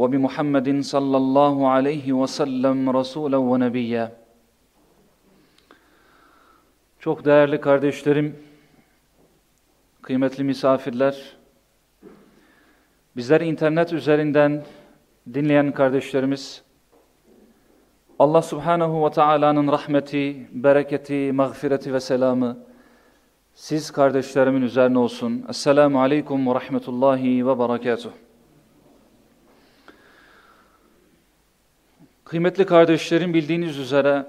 وبمحمد صلى الله عليه وسلم رسولا ونبيا Çok değerli kardeşlerim, kıymetli misafirler, bizler internet üzerinden dinleyen kardeşlerimiz, Allah Subhanahu ve Taala'nın rahmeti, bereketi, mağfireti ve selamı siz kardeşlerimin üzerine olsun. Esselamu Aleyküm ve Rahmetullahi ve Berekatuhu. Kıymetli kardeşlerim bildiğiniz üzere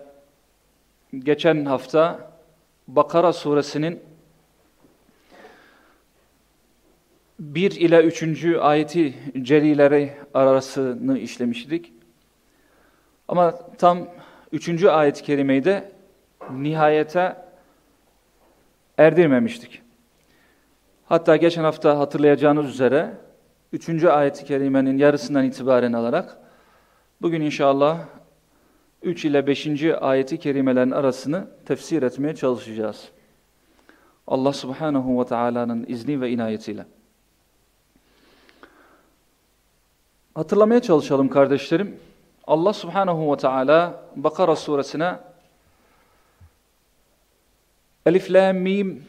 geçen hafta Bakara suresinin 1 ile 3. ayeti celileri arasını işlemiştik. Ama tam 3. ayet-i kerimeyi de nihayete erdirmemiştik. Hatta geçen hafta hatırlayacağınız üzere 3. ayet-i kerimenin yarısından itibaren alarak bugün inşallah 3 ile 5. ayeti kerimelerin arasını tefsir etmeye çalışacağız. Allah subhanahu ve Taala'nın izni ve inayetiyle. Hatırlamaya çalışalım kardeşlerim. Allah subhanahu ve Taala Bakara suresine Elif lam mim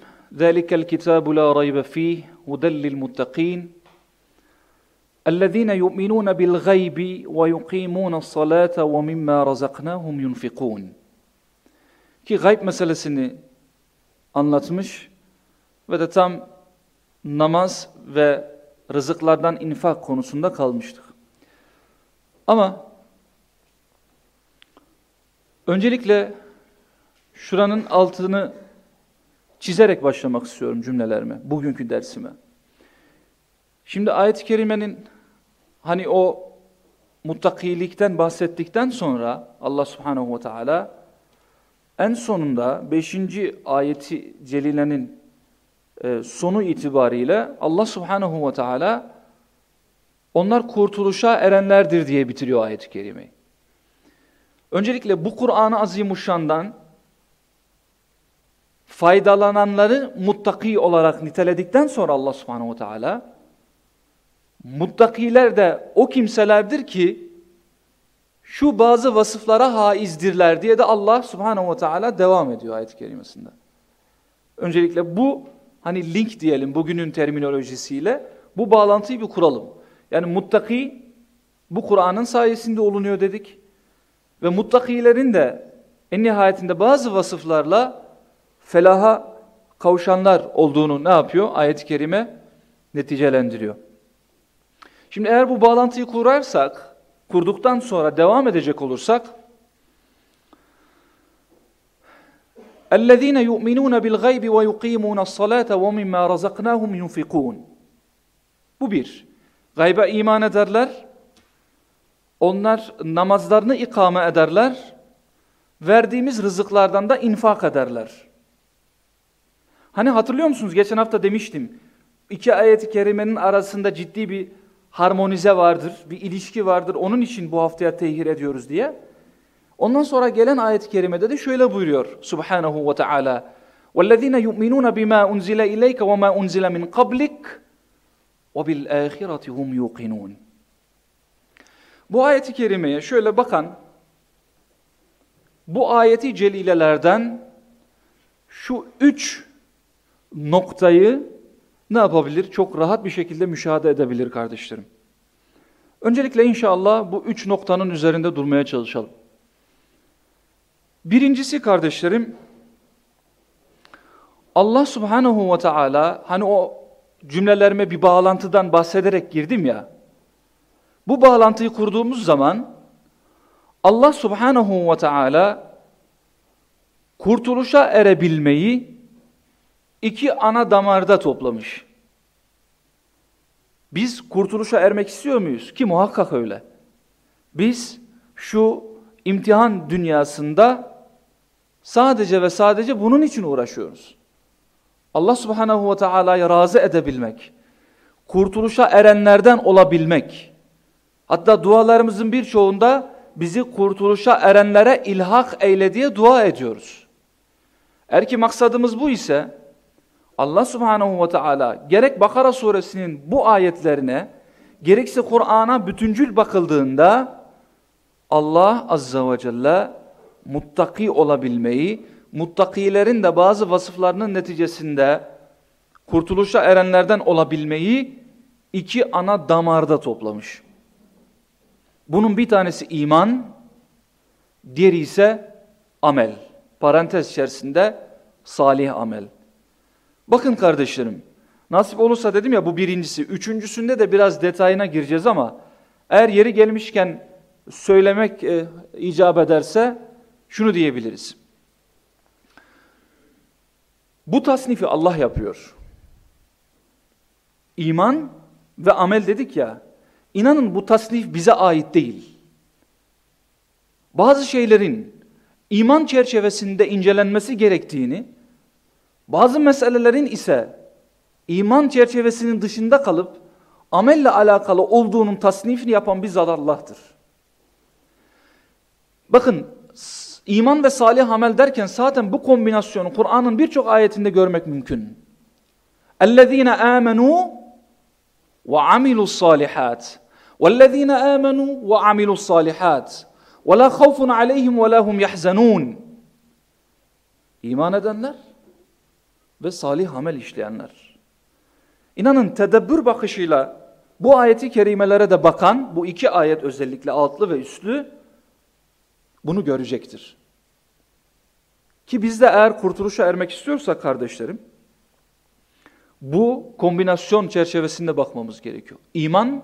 kitabu la raybe fih huden lil muttaqin اَلَّذ۪ينَ يُؤْمِنُونَ بِالْغَيْبِ وَيُقِيمُونَ الصَّلَاةَ وَمِمَّا رَزَقْنَاهُمْ يُنْفِقُونَ Ki gayb meselesini anlatmış ve de tam namaz ve rızıklardan infak konusunda kalmıştık. Ama öncelikle şuranın altını çizerek başlamak istiyorum cümlelerime, bugünkü dersime. Şimdi ayet-i kerimenin hani o muttakilikten bahsettikten sonra Allah subhanehu ve teala en sonunda 5. ayeti celilenin e, sonu itibariyle Allah subhanehu ve teala onlar kurtuluşa erenlerdir diye bitiriyor ayet-i kerimeyi. Öncelikle bu Kur'an-ı Azimuşşan'dan faydalananları muttaki olarak niteledikten sonra Allah subhanehu ve teala Muttakiler de o kimselerdir ki şu bazı vasıflara haizdirler diye de Allah subhanehu ve teala devam ediyor ayet-i kerimesinde. Öncelikle bu hani link diyelim bugünün terminolojisiyle bu bağlantıyı bir kuralım. Yani muttaki bu Kur'an'ın sayesinde olunuyor dedik. Ve muttakilerin de en nihayetinde bazı vasıflarla felaha kavuşanlar olduğunu ne yapıyor? Ayet-i kerime neticelendiriyor. Şimdi eğer bu bağlantıyı kurarsak, kurduktan sonra devam edecek olursak اَلَّذ۪ينَ يُؤْمِنُونَ بِالْغَيْبِ وَيُقِيمُونَ الصَّلَاةَ وَمِمَّا رَزَقْنَاهُمْ يُنْفِقُونَ Bu bir. Gayba iman ederler. Onlar namazlarını ikame ederler. Verdiğimiz rızıklardan da infak ederler. Hani hatırlıyor musunuz? Geçen hafta demiştim. İki ayet-i kerimenin arasında ciddi bir harmonize vardır, bir ilişki vardır. Onun için bu haftaya tehir ediyoruz diye. Ondan sonra gelen ayet-i kerimede de şöyle buyuruyor Subhanahu ve Teala. وَالَّذ۪ينَ يُؤْمِنُونَ بِمَا أُنْزِلَ إِلَيْكَ وَمَا أُنْزِلَ مِنْ قَبْلِكَ وَبِالْآخِرَةِ هُمْ يُوقِنُونَ Bu ayeti kerimeye şöyle bakan, bu ayeti celilelerden şu üç noktayı ne yapabilir? Çok rahat bir şekilde müşahede edebilir kardeşlerim. Öncelikle inşallah bu üç noktanın üzerinde durmaya çalışalım. Birincisi kardeşlerim, Allah subhanahu ve teala hani o cümlelerime bir bağlantıdan bahsederek girdim ya, bu bağlantıyı kurduğumuz zaman Allah subhanahu ve teala kurtuluşa erebilmeyi iki ana damarda toplamış. Biz kurtuluşa ermek istiyor muyuz? Ki muhakkak öyle. Biz şu imtihan dünyasında sadece ve sadece bunun için uğraşıyoruz. Allah subhanahu ve teala'yı razı edebilmek, kurtuluşa erenlerden olabilmek, hatta dualarımızın birçoğunda bizi kurtuluşa erenlere ilhak eyle diye dua ediyoruz. Eğer ki maksadımız bu ise, Allah subhanahu ve teala gerek Bakara suresinin bu ayetlerine, gerekse Kur'an'a bütüncül bakıldığında, Allah azza ve celle muttaki olabilmeyi, muttakilerin de bazı vasıflarının neticesinde kurtuluşa erenlerden olabilmeyi iki ana damarda toplamış. Bunun bir tanesi iman, diğeri ise amel. Parantez içerisinde salih amel. Bakın kardeşlerim, nasip olursa dedim ya bu birincisi. Üçüncüsünde de biraz detayına gireceğiz ama eğer yeri gelmişken söylemek e, icap ederse şunu diyebiliriz. Bu tasnifi Allah yapıyor. İman ve amel dedik ya, inanın bu tasnif bize ait değil. Bazı şeylerin iman çerçevesinde incelenmesi gerektiğini, bazı meselelerin ise iman çerçevesinin dışında kalıp amelle alakalı olduğunun tasnifini yapan bizzat Allah'tır. Bakın iman ve salih amel derken zaten bu kombinasyonu Kur'an'ın birçok ayetinde görmek mümkün. اَلَّذ۪ينَ آمَنُوا وَعَمِلُوا الصَّالِحَاتِ وَالَّذ۪ينَ آمَنُوا وَعَمِلُوا الصَّالِحَاتِ وَلَا خَوْفٌ عَلَيْهِمْ وَلَا هُمْ يَحْزَنُونَ İman edenler ve salih amel işleyenler. İnanın tedebbür bakışıyla bu ayeti kerimelere de bakan, bu iki ayet özellikle altlı ve üstlü, bunu görecektir. Ki biz de eğer kurtuluşa ermek istiyorsak kardeşlerim, bu kombinasyon çerçevesinde bakmamız gerekiyor. İman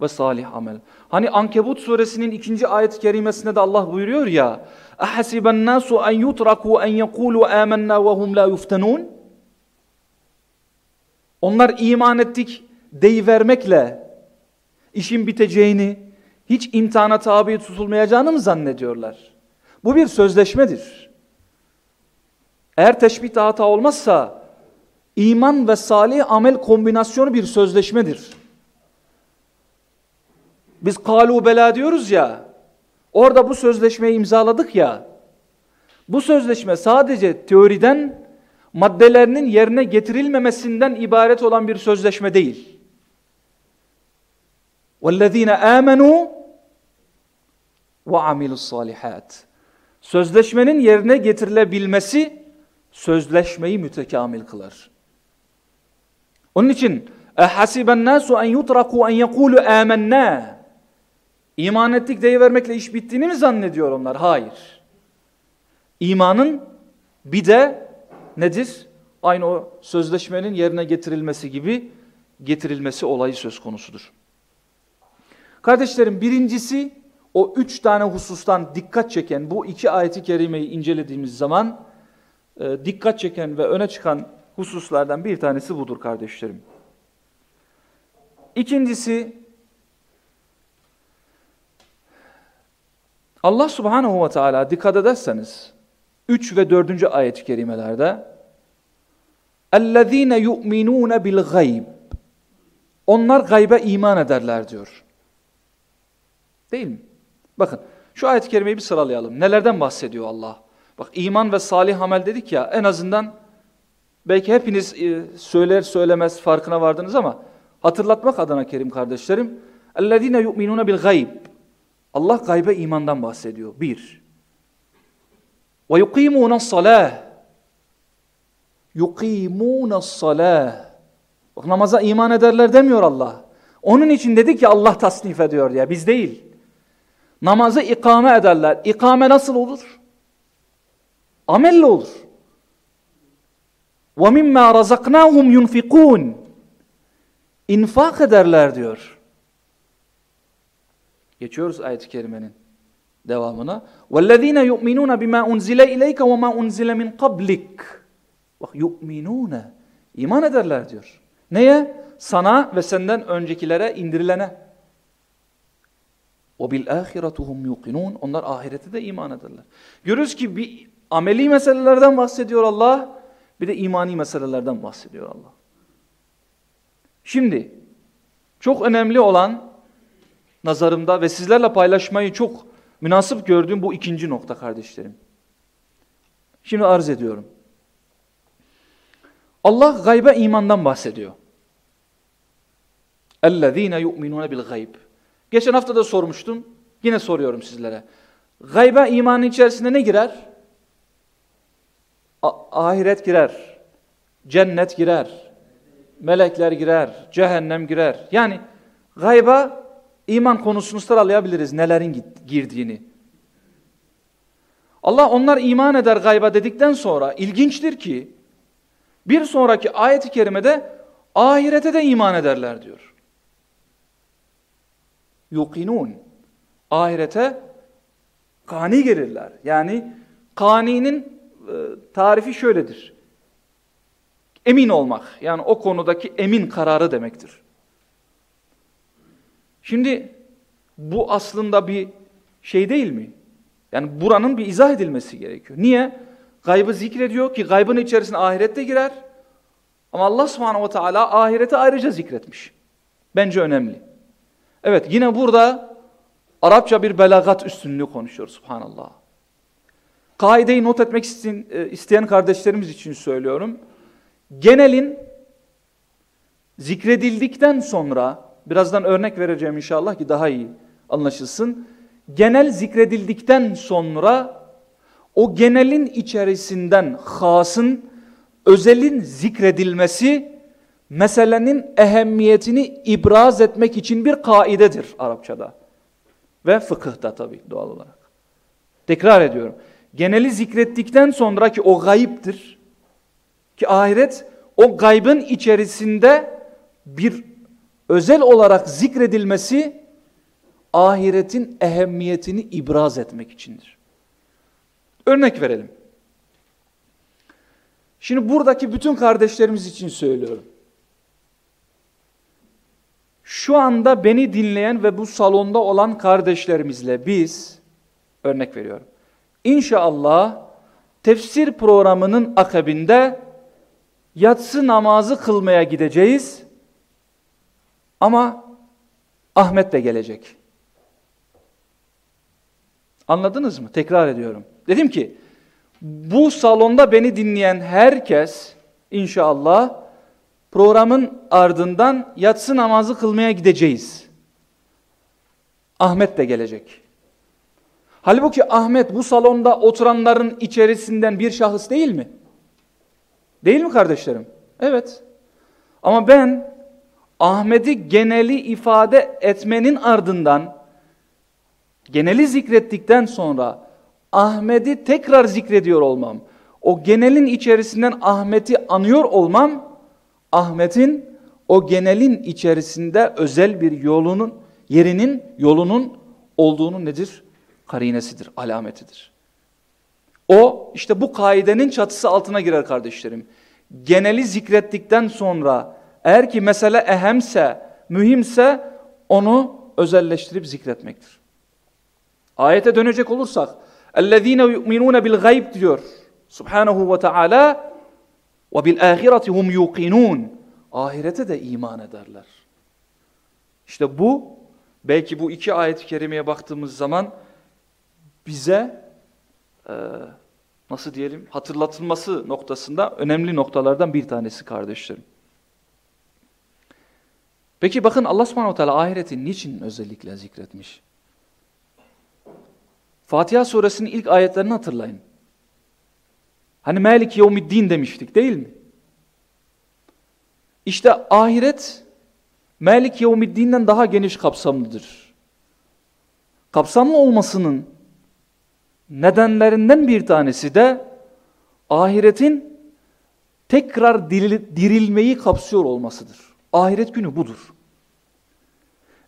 ve salih amel. Hani Ankebut suresinin ikinci ayet-i kerimesinde de Allah buyuruyor ya, اَحَسِبَ النَّاسُ اَنْ يُتْرَكُوا اَنْ يَقُولُوا آمَنَّا وَهُمْ لَا يُفْتَنُونَ Onlar iman ettik deyivermekle işin biteceğini, hiç imtihana tabi tutulmayacağını mı zannediyorlar? Bu bir sözleşmedir. Eğer teşbih hata olmazsa iman ve salih amel kombinasyonu bir sözleşmedir. Biz kalu bela diyoruz ya, orada bu sözleşmeyi imzaladık ya, bu sözleşme sadece teoriden maddelerinin yerine getirilmemesinden ibaret olan bir sözleşme değil. وَالَّذ۪ينَ آمَنُوا وَعَمِلُوا الصَّالِحَاتِ Sözleşmenin yerine getirilebilmesi sözleşmeyi mütekamil kılar. Onun için اَحَسِبَ النَّاسُ اَنْ يُتْرَكُوا اَنْ يَقُولُوا آمَنَّا İman ettik deyivermekle iş bittiğini mi zannediyor onlar? Hayır. İmanın bir de nedir? Aynı o sözleşmenin yerine getirilmesi gibi getirilmesi olayı söz konusudur. Kardeşlerim birincisi o üç tane husustan dikkat çeken bu iki ayeti kerimeyi incelediğimiz zaman e, dikkat çeken ve öne çıkan hususlardan bir tanesi budur kardeşlerim. İkincisi Allah subhanahu ve teala dikkat ederseniz 3 ve 4. ayet-i kerimelerde اَلَّذ۪ينَ يُؤْمِنُونَ بِالْغَيْبِ Onlar gaybe iman ederler diyor. Değil mi? Bakın şu ayet-i kerimeyi bir sıralayalım. Nelerden bahsediyor Allah? Bak iman ve salih amel dedik ya en azından belki hepiniz e, söyler söylemez farkına vardınız ama hatırlatmak adına Kerim kardeşlerim. اَلَّذ۪ينَ يُؤْمِنُونَ بِالْغَيْبِ Allah gaybe imandan bahsediyor. Bir. Ve yukimûne salâh. Yukimûne salâh. Bak namaza iman ederler demiyor Allah. Onun için dedi ki Allah tasnif ediyor diye. Biz değil. Namazı ikame ederler. İkame nasıl olur? Amelle olur. وَمِمَّا رَزَقْنَاهُمْ يُنْفِقُونَ İnfak ederler diyor. Geçiyoruz ayet-i kerimenin devamına. وَالَّذ۪ينَ يُؤْمِنُونَ بِمَا اُنْزِلَ اِلَيْكَ وَمَا اُنْزِلَ مِنْ قَبْلِكَ Bak yu'minune. İman ederler diyor. Neye? Sana ve senden öncekilere indirilene. وَبِالْآخِرَةُ هُمْ يُقِنُونَ Onlar ahirete de iman ederler. Görürüz ki bir ameli meselelerden bahsediyor Allah, bir de imani meselelerden bahsediyor Allah. Şimdi, çok önemli olan nazarımda ve sizlerle paylaşmayı çok münasip gördüğüm bu ikinci nokta kardeşlerim. Şimdi arz ediyorum. Allah gaybe imandan bahsediyor. اَلَّذ۪ينَ يُؤْمِنُونَ بِالْغَيْبِ Geçen hafta da sormuştum. Yine soruyorum sizlere. Gaybe imanın içerisinde ne girer? A ahiret girer. Cennet girer. Melekler girer. Cehennem girer. Yani gayba iman konusunu sıralayabiliriz. Nelerin girdiğini. Allah onlar iman eder gayba dedikten sonra ilginçtir ki bir sonraki ayet-i kerimede ahirete de iman ederler diyor. Yuqinun. Ahirete kani gelirler. Yani kaninin e, tarifi şöyledir. Emin olmak. Yani o konudaki emin kararı demektir. Şimdi bu aslında bir şey değil mi? Yani buranın bir izah edilmesi gerekiyor. Niye? Gaybı zikrediyor ki gaybın içerisine ahirette girer. Ama Allah subhanahu ve teala ahireti ayrıca zikretmiş. Bence önemli. Evet yine burada Arapça bir belagat üstünlüğü konuşuyor subhanallah. Kaideyi not etmek isteyen, e, kardeşlerimiz için söylüyorum. Genelin zikredildikten sonra, birazdan örnek vereceğim inşallah ki daha iyi anlaşılsın. Genel zikredildikten sonra o genelin içerisinden hasın, özelin zikredilmesi meselenin ehemmiyetini ibraz etmek için bir kaidedir Arapçada. Ve fıkıhta tabii doğal olarak. Tekrar ediyorum. Geneli zikrettikten sonraki o gayiptir. Ki ahiret o gaybın içerisinde bir özel olarak zikredilmesi ahiretin ehemmiyetini ibraz etmek içindir. Örnek verelim. Şimdi buradaki bütün kardeşlerimiz için söylüyorum. Şu anda beni dinleyen ve bu salonda olan kardeşlerimizle biz, örnek veriyorum, İnşallah tefsir programının akabinde yatsı namazı kılmaya gideceğiz ama Ahmet de gelecek. Anladınız mı? Tekrar ediyorum. Dedim ki bu salonda beni dinleyen herkes inşallah programın ardından yatsı namazı kılmaya gideceğiz. Ahmet de gelecek. Halbuki Ahmet bu salonda oturanların içerisinden bir şahıs değil mi? Değil mi kardeşlerim? Evet. Ama ben Ahmet'i geneli ifade etmenin ardından geneli zikrettikten sonra Ahmet'i tekrar zikrediyor olmam, o genelin içerisinden Ahmet'i anıyor olmam Ahmet'in o genelin içerisinde özel bir yolunun, yerinin, yolunun olduğunu nedir? Karinesidir, alametidir. O işte bu kaidenin çatısı altına girer kardeşlerim. Geneli zikrettikten sonra eğer ki mesele ehemse, mühimse onu özelleştirip zikretmektir. Ayete dönecek olursak اَلَّذ۪ينَ يُؤْمِنُونَ بِالْغَيْبِ diyor Subhanahu ve Teala ve bil ahireti hum yuqinun. Ahirete de iman ederler. İşte bu belki bu iki ayet-i kerimeye baktığımız zaman bize e, nasıl diyelim hatırlatılması noktasında önemli noktalardan bir tanesi kardeşlerim. Peki bakın Allah subhanahu teala ahireti niçin özellikle zikretmiş? Fatiha suresinin ilk ayetlerini hatırlayın. Hani Melik Yevmiddin demiştik değil mi? İşte ahiret Melik Yevmiddin'den daha geniş kapsamlıdır. Kapsamlı olmasının nedenlerinden bir tanesi de ahiretin tekrar dirilmeyi kapsıyor olmasıdır. Ahiret günü budur.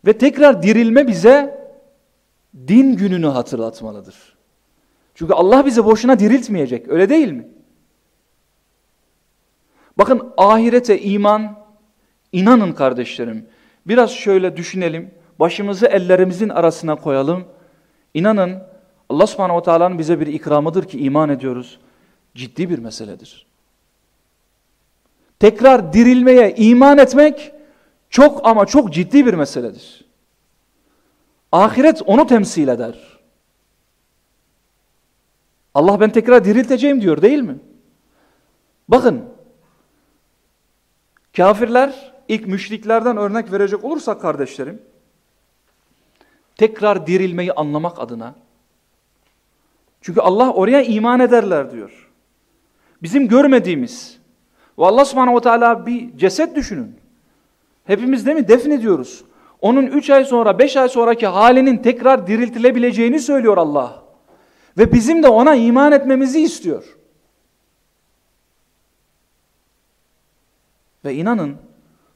Ve tekrar dirilme bize din gününü hatırlatmalıdır. Çünkü Allah bizi boşuna diriltmeyecek. Öyle değil mi? Bakın ahirete iman, inanın kardeşlerim. Biraz şöyle düşünelim. başımızı ellerimizin arasına koyalım. İnanın Allah subhanehu ve teala'nın bize bir ikramıdır ki iman ediyoruz. Ciddi bir meseledir. Tekrar dirilmeye iman etmek çok ama çok ciddi bir meseledir. Ahiret onu temsil eder. Allah ben tekrar dirilteceğim diyor değil mi? Bakın kafirler ilk müşriklerden örnek verecek olursak kardeşlerim tekrar dirilmeyi anlamak adına çünkü Allah oraya iman ederler diyor. Bizim görmediğimiz ve Allah subhanahu ve teala bir ceset düşünün. Hepimiz değil mi defnediyoruz. Onun üç ay sonra beş ay sonraki halinin tekrar diriltilebileceğini söylüyor Allah. Ve bizim de ona iman etmemizi istiyor. Ve inanın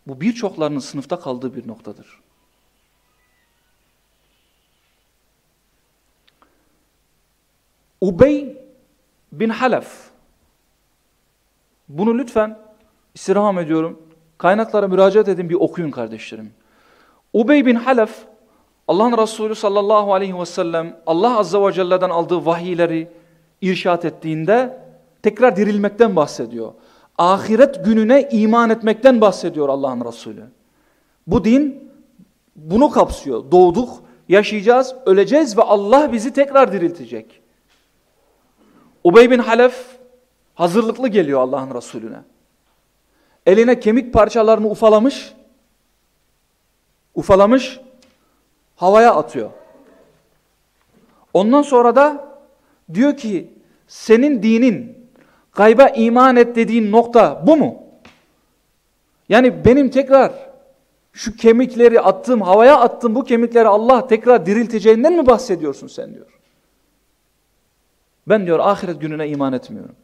bu birçoklarının sınıfta kaldığı bir noktadır. Ubey bin Halef bunu lütfen istirham ediyorum. Kaynaklara müracaat edin bir okuyun kardeşlerim. Ubey bin Halef Allah'ın Resulü sallallahu aleyhi ve sellem Allah azze ve celle'den aldığı vahiyleri irşat ettiğinde tekrar dirilmekten bahsediyor. Ahiret gününe iman etmekten bahsediyor Allah'ın Resulü. Bu din bunu kapsıyor. Doğduk, yaşayacağız, öleceğiz ve Allah bizi tekrar diriltecek. Ubey bin Halef hazırlıklı geliyor Allah'ın Resulüne. Eline kemik parçalarını ufalamış, ufalamış, havaya atıyor. Ondan sonra da diyor ki senin dinin gayba iman et dediğin nokta bu mu? Yani benim tekrar şu kemikleri attığım, havaya attığım bu kemikleri Allah tekrar dirilteceğinden mi bahsediyorsun sen diyor. Ben diyor ahiret gününe iman etmiyorum.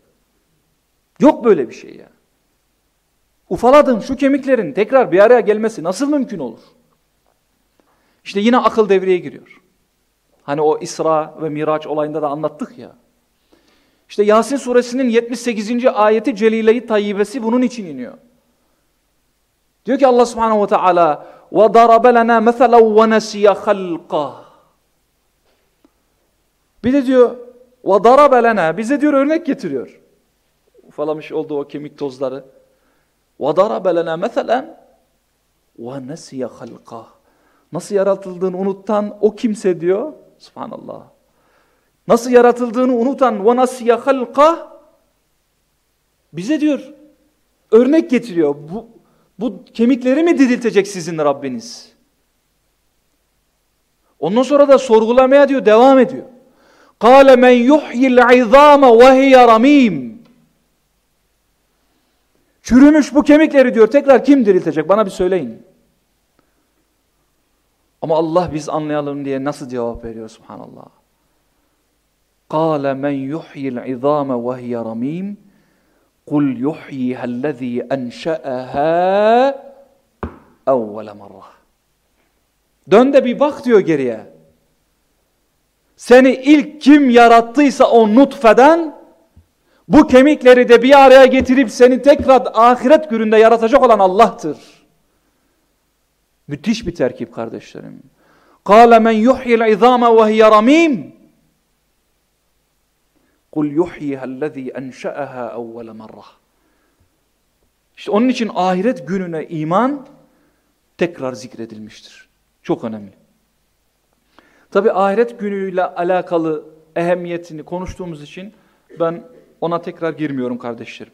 Yok böyle bir şey ya. Ufaladığım şu kemiklerin tekrar bir araya gelmesi nasıl mümkün olur? İşte yine akıl devreye giriyor. Hani o İsra ve Miraç olayında da anlattık ya. İşte Yasin suresinin 78. ayeti Celile-i Tayyibesi bunun için iniyor. Diyor ki Allah subhanehu ve teala وَضَرَبَ لَنَا مَثَلًا وَنَسِيَ خَلْقَهِ Bir de diyor وَضَرَبَ لَنَا Bize diyor örnek getiriyor. Ufalamış olduğu o kemik tozları. وَضَرَبَ لَنَا مَثَلًا وَنَسِيَ خَلْقَهِ Nasıl yaratıldığını unutan o kimse diyor. Subhanallah. Nasıl yaratıldığını unutan وَنَسِيَ خَلْقَهِ Bize diyor örnek getiriyor. Bu, bu kemikleri mi diriltecek sizin Rabbiniz? Ondan sonra da sorgulamaya diyor devam ediyor. قال من يحيي العظام وهي رميم Çürümüş bu kemikleri diyor tekrar kim diriltecek bana bir söyleyin. Ama Allah biz anlayalım diye nasıl cevap veriyor subhanallah. قال من يحيي العظام وهي رميم قل يحييها الذي أنشأها أول مرة Dön de bir bak diyor geriye. Seni ilk kim yarattıysa o nutfeden bu kemikleri de bir araya getirip seni tekrar ahiret gününde yaratacak olan Allah'tır. Müthiş bir terkip kardeşlerim. قَالَ مَنْ يُحْيِ الْعِظَامَ وَهِيَ رَمِيمٌ قُلْ يُحْيِهَا الَّذ۪ي أَنْشَأَهَا اَوَّلَ مَرَّةً İşte onun için ahiret gününe iman tekrar zikredilmiştir. Çok önemli. Tabi ahiret günüyle alakalı ehemmiyetini konuştuğumuz için ben ona tekrar girmiyorum kardeşlerim.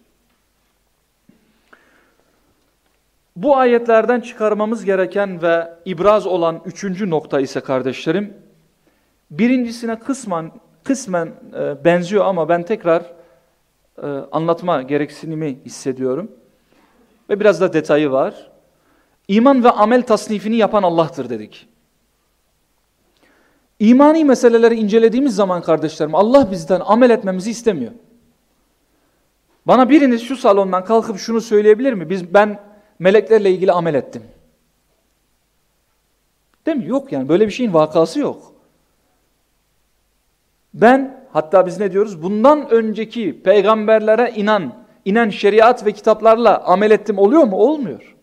Bu ayetlerden çıkarmamız gereken ve ibraz olan üçüncü nokta ise kardeşlerim, birincisine kısmen, kısmen e, benziyor ama ben tekrar e, anlatma gereksinimi hissediyorum. Ve biraz da detayı var. İman ve amel tasnifini yapan Allah'tır dedik. İmani meseleleri incelediğimiz zaman kardeşlerim Allah bizden amel etmemizi istemiyor. Bana biriniz şu salondan kalkıp şunu söyleyebilir mi? Biz ben meleklerle ilgili amel ettim. Değil mi? Yok yani böyle bir şeyin vakası yok. Ben hatta biz ne diyoruz? Bundan önceki peygamberlere inan, inen şeriat ve kitaplarla amel ettim oluyor mu? Olmuyor.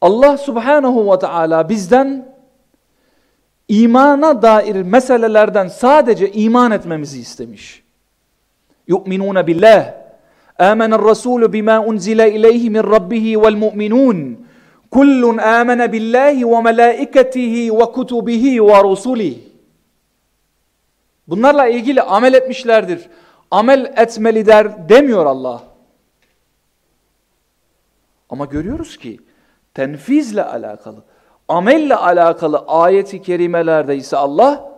Allah subhanahu ve teala bizden imana dair meselelerden sadece iman etmemizi istemiş. Yu'minuna billah. Âmenel Rasûlü bimâ unzile ileyhi min rabbihi vel mu'minun. Kullun âmene billahi ve melâiketihi ve kutubihi ve rusulihi. Bunlarla ilgili amel etmişlerdir. Amel etmeliler demiyor Allah. Ama görüyoruz ki tenfizle alakalı, amelle alakalı ayeti kerimelerde ise Allah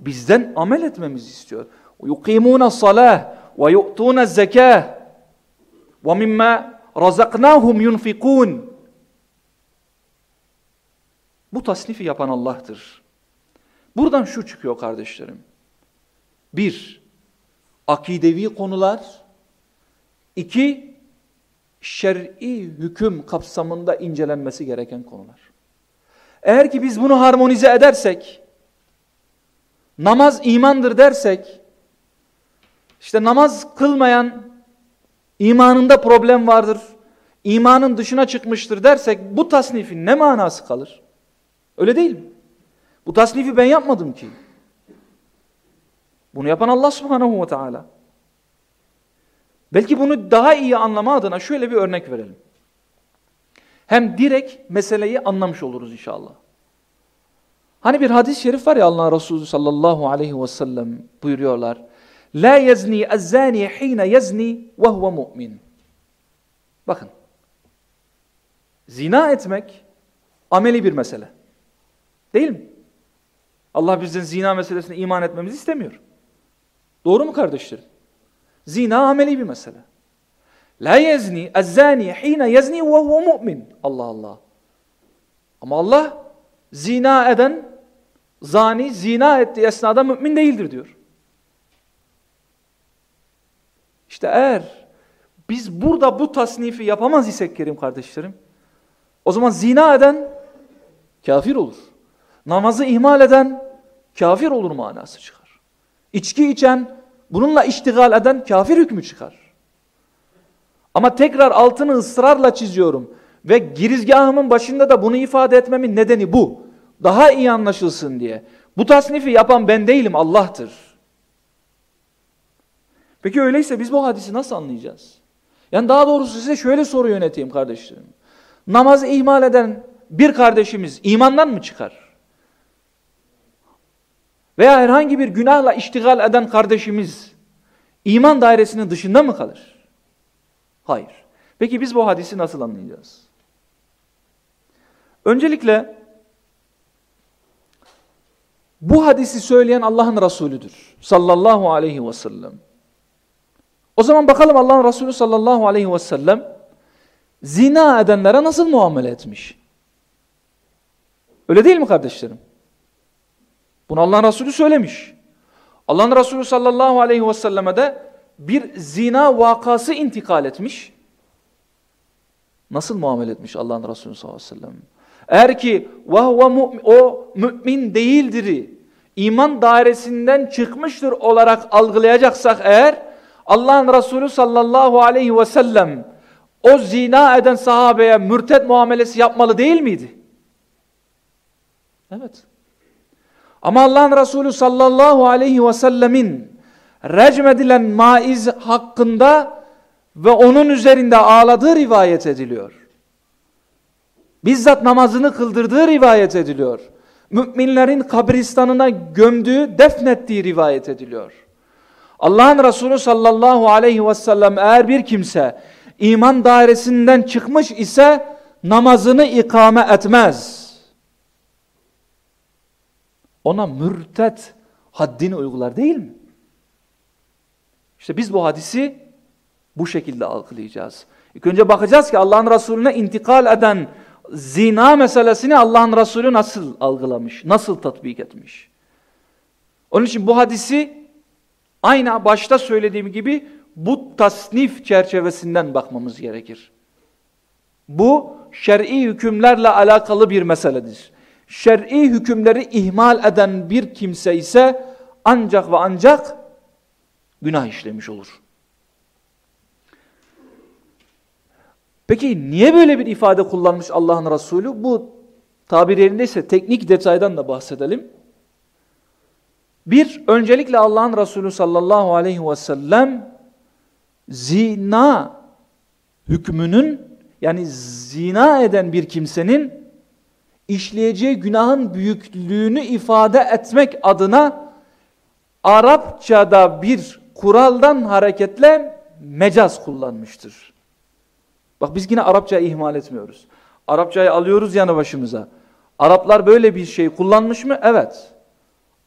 bizden amel etmemizi istiyor. يُقِيمُونَ الصَّلَاةِ وَيُؤْتُونَ الزَّكَاةِ وَمِمَّا رَزَقْنَاهُمْ يُنْفِقُونَ Bu tasnifi yapan Allah'tır. Buradan şu çıkıyor kardeşlerim. Bir, akidevi konular. iki şer'i hüküm kapsamında incelenmesi gereken konular. Eğer ki biz bunu harmonize edersek, namaz imandır dersek, işte namaz kılmayan imanında problem vardır, imanın dışına çıkmıştır dersek bu tasnifin ne manası kalır? Öyle değil mi? Bu tasnifi ben yapmadım ki. Bunu yapan Allah subhanahu ve teala. Belki bunu daha iyi anlama adına şöyle bir örnek verelim. Hem direkt meseleyi anlamış oluruz inşallah. Hani bir hadis-i şerif var ya Allah Resulü sallallahu aleyhi ve sellem buyuruyorlar. La yezni ezzani hine yezni ve huve mu'min. Bakın. Zina etmek ameli bir mesele. Değil mi? Allah bizden zina meselesine iman etmemizi istemiyor. Doğru mu kardeşlerim? Zina ameli bir mesele. La yezni ezzani hine yezni ve huve mu'min. Allah Allah. Ama Allah zina eden zani zina ettiği esnada mümin değildir diyor. İşte eğer biz burada bu tasnifi yapamaz isek Kerim kardeşlerim, o zaman zina eden kafir olur. Namazı ihmal eden kafir olur manası çıkar. İçki içen, bununla iştigal eden kafir hükmü çıkar. Ama tekrar altını ısrarla çiziyorum ve girizgahımın başında da bunu ifade etmemin nedeni bu. Daha iyi anlaşılsın diye. Bu tasnifi yapan ben değilim Allah'tır. Peki öyleyse biz bu hadisi nasıl anlayacağız? Yani daha doğrusu size şöyle soru yöneteyim kardeşlerim. Namazı ihmal eden bir kardeşimiz imandan mı çıkar? Veya herhangi bir günahla iştigal eden kardeşimiz iman dairesinin dışında mı kalır? Hayır. Peki biz bu hadisi nasıl anlayacağız? Öncelikle bu hadisi söyleyen Allah'ın Resulüdür. Sallallahu aleyhi ve sellem. O zaman bakalım Allah'ın Resulü sallallahu aleyhi ve sellem zina edenlere nasıl muamele etmiş? Öyle değil mi kardeşlerim? Bunu Allah'ın Resulü söylemiş. Allah'ın Resulü sallallahu aleyhi ve selleme de bir zina vakası intikal etmiş. Nasıl muamele etmiş Allah'ın Resulü sallallahu aleyhi ve sellem? Eğer ki o mümin değildir, iman dairesinden çıkmıştır olarak algılayacaksak eğer, Allah'ın Resulü sallallahu aleyhi ve sellem o zina eden sahabeye mürted muamelesi yapmalı değil miydi? Evet. Ama Allah'ın Resulü sallallahu aleyhi ve sellemin recmedilen maiz hakkında ve onun üzerinde ağladığı rivayet ediliyor. Bizzat namazını kıldırdığı rivayet ediliyor. Müminlerin kabristanına gömdüğü, defnettiği rivayet ediliyor. Allah'ın Resulü sallallahu aleyhi ve sellem eğer bir kimse iman dairesinden çıkmış ise namazını ikame etmez. Ona mürtet haddini uygular değil mi? İşte biz bu hadisi bu şekilde algılayacağız. İlk önce bakacağız ki Allah'ın Resulüne intikal eden zina meselesini Allah'ın Resulü nasıl algılamış, nasıl tatbik etmiş. Onun için bu hadisi aynı başta söylediğim gibi bu tasnif çerçevesinden bakmamız gerekir. Bu şer'i hükümlerle alakalı bir meseledir. Şer'i hükümleri ihmal eden bir kimse ise ancak ve ancak günah işlemiş olur. Peki niye böyle bir ifade kullanmış Allah'ın Resulü? Bu tabir yerindeyse teknik detaydan da bahsedelim. Bir, öncelikle Allah'ın Resulü sallallahu aleyhi ve sellem zina hükmünün yani zina eden bir kimsenin işleyeceği günahın büyüklüğünü ifade etmek adına Arapçada bir kuraldan hareketle mecaz kullanmıştır. Bak biz yine Arapçayı ihmal etmiyoruz. Arapçayı alıyoruz yanı başımıza. Araplar böyle bir şey kullanmış mı? Evet.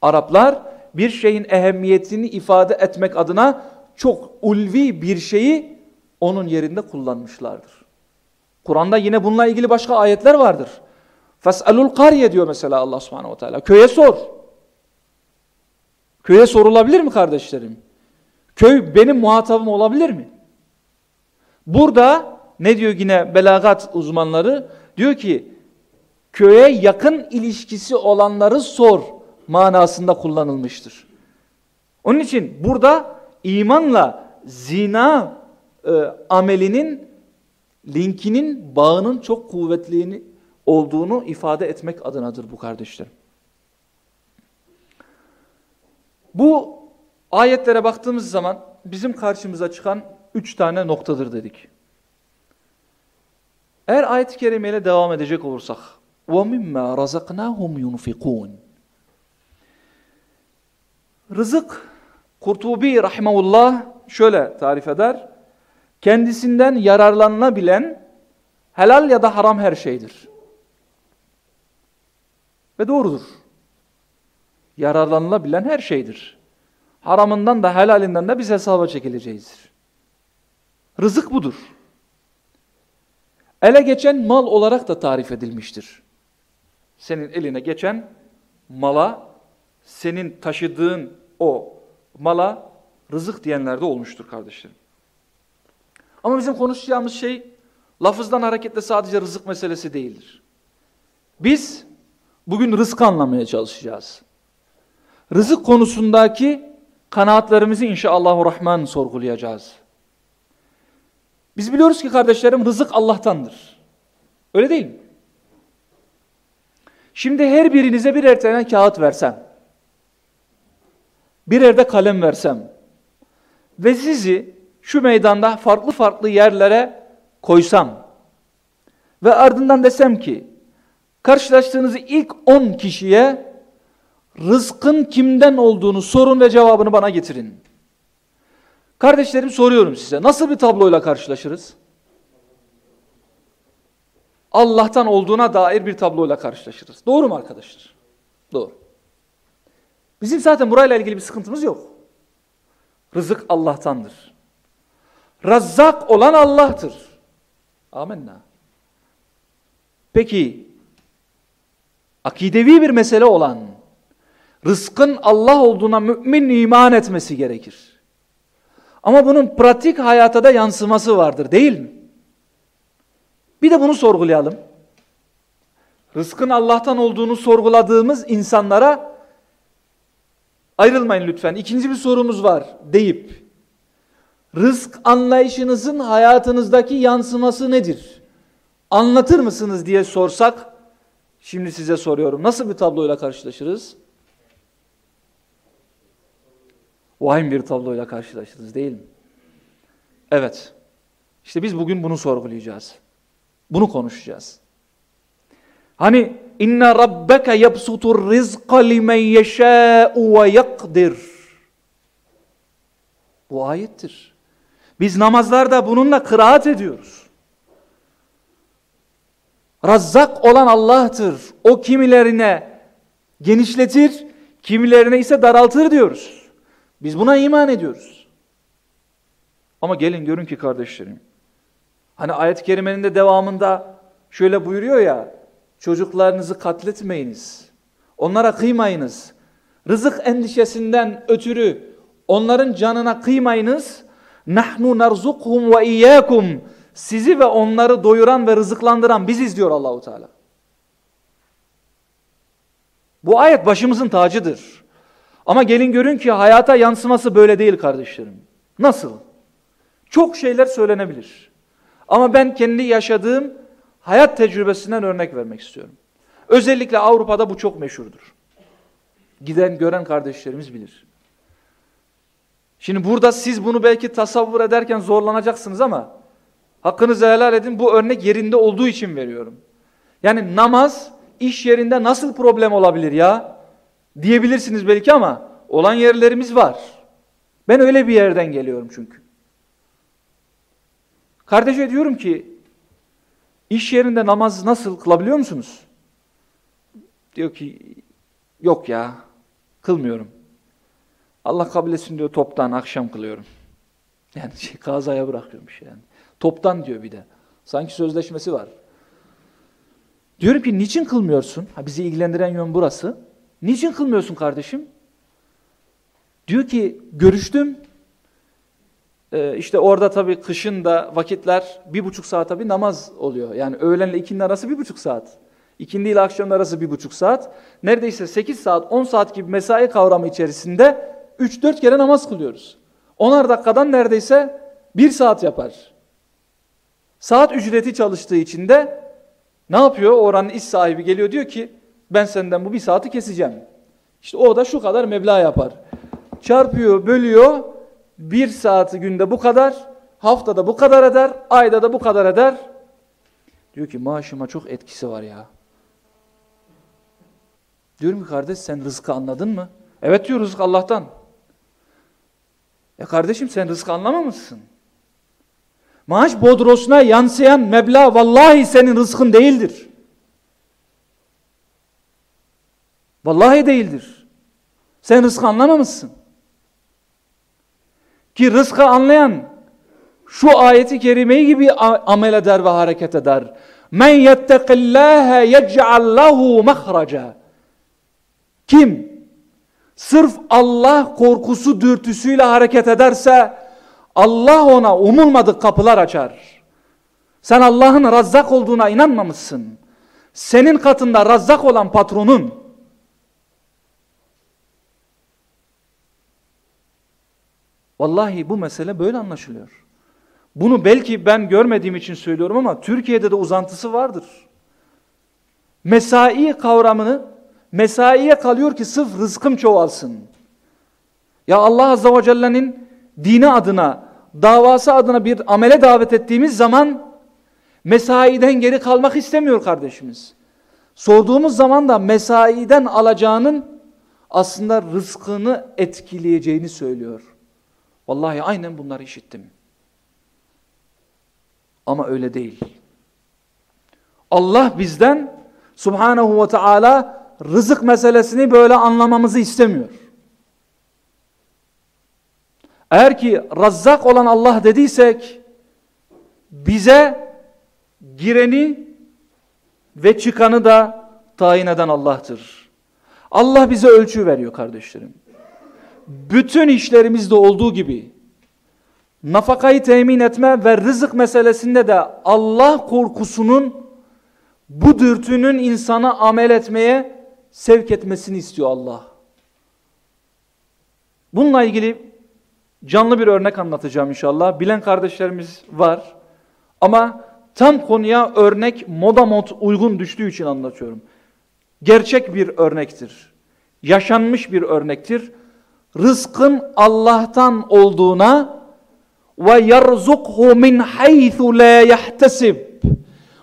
Araplar bir şeyin ehemmiyetini ifade etmek adına çok ulvi bir şeyi onun yerinde kullanmışlardır. Kur'an'da yine bununla ilgili başka ayetler vardır. Fes'alul kariye diyor mesela Allah subhanehu ve teala. Köye sor. Köye sorulabilir mi kardeşlerim? Köy benim muhatabım olabilir mi? Burada ne diyor yine belagat uzmanları? Diyor ki köye yakın ilişkisi olanları sor manasında kullanılmıştır. Onun için burada imanla zina e, amelinin linkinin, bağının çok kuvvetliğini olduğunu ifade etmek adınadır bu kardeşlerim. Bu ayetlere baktığımız zaman bizim karşımıza çıkan üç tane noktadır dedik. Eğer ayet-i kerimeyle devam edecek olursak وَمِمَّا رَزَقْنَاهُمْ يُنْفِقُونَ Rızık, Kurtubi rahimahullah şöyle tarif eder. Kendisinden yararlanılabilen helal ya da haram her şeydir. Ve doğrudur. Yararlanılabilen her şeydir. Haramından da helalinden de biz hesaba çekileceğizdir. Rızık budur. Ele geçen mal olarak da tarif edilmiştir. Senin eline geçen mala, senin taşıdığın o mala rızık diyenler de olmuştur kardeşlerim. Ama bizim konuşacağımız şey lafızdan hareketle sadece rızık meselesi değildir. Biz bugün rızkı anlamaya çalışacağız. Rızık konusundaki kanaatlerimizi inşallahü rahman sorgulayacağız. Biz biliyoruz ki kardeşlerim rızık Allah'tandır. Öyle değil mi? Şimdi her birinize birer tane kağıt versem, birer de kalem versem ve sizi şu meydanda farklı farklı yerlere koysam ve ardından desem ki karşılaştığınız ilk 10 kişiye rızkın kimden olduğunu sorun ve cevabını bana getirin. Kardeşlerim soruyorum size nasıl bir tabloyla karşılaşırız? Allah'tan olduğuna dair bir tabloyla karşılaşırız. Doğru mu arkadaşlar? Doğru. Bizim zaten burayla ilgili bir sıkıntımız yok. Rızık Allah'tandır. Razzak olan Allah'tır. Amenna. Peki, akidevi bir mesele olan rızkın Allah olduğuna mümin iman etmesi gerekir. Ama bunun pratik hayata da yansıması vardır değil mi? Bir de bunu sorgulayalım. Rızkın Allah'tan olduğunu sorguladığımız insanlara ayrılmayın lütfen. İkinci bir sorumuz var deyip rızk anlayışınızın hayatınızdaki yansıması nedir? Anlatır mısınız diye sorsak şimdi size soruyorum. Nasıl bir tabloyla karşılaşırız? Vahim bir tabloyla karşılaşırız değil mi? Evet. İşte biz bugün bunu sorgulayacağız. Bunu konuşacağız. Hani inna rabbeke yabsutur rizqa limen yeşâ'u ve yakdir. Bu ayettir. Biz namazlarda bununla kıraat ediyoruz. Razzak olan Allah'tır. O kimilerine genişletir, kimilerine ise daraltır diyoruz. Biz buna iman ediyoruz. Ama gelin görün ki kardeşlerim, Hani ayet-i kerimenin de devamında şöyle buyuruyor ya, çocuklarınızı katletmeyiniz, onlara kıymayınız, rızık endişesinden ötürü onların canına kıymayınız, nahnu narzukhum ve iyyakum sizi ve onları doyuran ve rızıklandıran biziz diyor Allahu Teala. Bu ayet başımızın tacıdır. Ama gelin görün ki hayata yansıması böyle değil kardeşlerim. Nasıl? Çok şeyler söylenebilir. Ama ben kendi yaşadığım hayat tecrübesinden örnek vermek istiyorum. Özellikle Avrupa'da bu çok meşhurdur. Giden gören kardeşlerimiz bilir. Şimdi burada siz bunu belki tasavvur ederken zorlanacaksınız ama hakkınızı helal edin bu örnek yerinde olduğu için veriyorum. Yani namaz iş yerinde nasıl problem olabilir ya diyebilirsiniz belki ama olan yerlerimiz var. Ben öyle bir yerden geliyorum çünkü. Kardeşe diyorum ki iş yerinde namaz nasıl kılabiliyor musunuz? Diyor ki yok ya kılmıyorum. Allah kabul etsin diyor toptan akşam kılıyorum. Yani şey, kazaya bırakıyormuş yani. Toptan diyor bir de. Sanki sözleşmesi var. Diyorum ki niçin kılmıyorsun? Ha, bizi ilgilendiren yön burası. Niçin kılmıyorsun kardeşim? Diyor ki görüştüm. Ee, işte orada tabii kışın da vakitler bir buçuk saat tabii namaz oluyor. Yani öğlenle ikinin arası bir buçuk saat. İkindi ile akşamın arası bir buçuk saat. Neredeyse sekiz saat, on saat gibi mesai kavramı içerisinde üç dört kere namaz kılıyoruz. Onar dakikadan neredeyse bir saat yapar. Saat ücreti çalıştığı için de ne yapıyor? Oranın iş sahibi geliyor diyor ki ben senden bu bir saati keseceğim. İşte o da şu kadar meblağ yapar. Çarpıyor, bölüyor. Bir saati günde bu kadar, haftada bu kadar eder, ayda da bu kadar eder. Diyor ki maaşıma çok etkisi var ya. Diyorum ki kardeş sen rızkı anladın mı? Evet diyor rızık Allah'tan. Ya kardeşim sen rızkı anlamamışsın. Maaş bodrosuna yansıyan meblağ vallahi senin rızkın değildir. Vallahi değildir. Sen rızkı anlamamışsın. Ki rızkı anlayan şu ayeti kerimeyi gibi amel eder ve hareket eder. Men yettekillâhe yec'al lehu mahraca. Kim sırf Allah korkusu dürtüsüyle hareket ederse Allah ona umulmadık kapılar açar. Sen Allah'ın razzak olduğuna inanmamışsın. Senin katında razzak olan patronun. Vallahi bu mesele böyle anlaşılıyor. Bunu belki ben görmediğim için söylüyorum ama Türkiye'de de uzantısı vardır. Mesai kavramını mesaiye kalıyor ki sırf rızkım çoğalsın. Ya Allah Azze ve Celle'nin dini adına davası adına bir amele davet ettiğimiz zaman mesaiden geri kalmak istemiyor kardeşimiz. Sorduğumuz zaman da mesaiden alacağının aslında rızkını etkileyeceğini söylüyor. Vallahi aynen bunları işittim. Ama öyle değil. Allah bizden Subhanahu ve Teala rızık meselesini böyle anlamamızı istemiyor. Eğer ki razzak olan Allah dediysek bize gireni ve çıkanı da tayin eden Allah'tır. Allah bize ölçü veriyor kardeşlerim. Bütün işlerimizde olduğu gibi nafakayı temin etme ve rızık meselesinde de Allah korkusunun bu dürtünün insana amel etmeye sevk etmesini istiyor Allah. Bununla ilgili canlı bir örnek anlatacağım inşallah. Bilen kardeşlerimiz var. Ama tam konuya örnek moda mod uygun düştüğü için anlatıyorum. Gerçek bir örnektir. Yaşanmış bir örnektir. Rızkın Allah'tan olduğuna ve yerzukhu min haythu la yahtesib.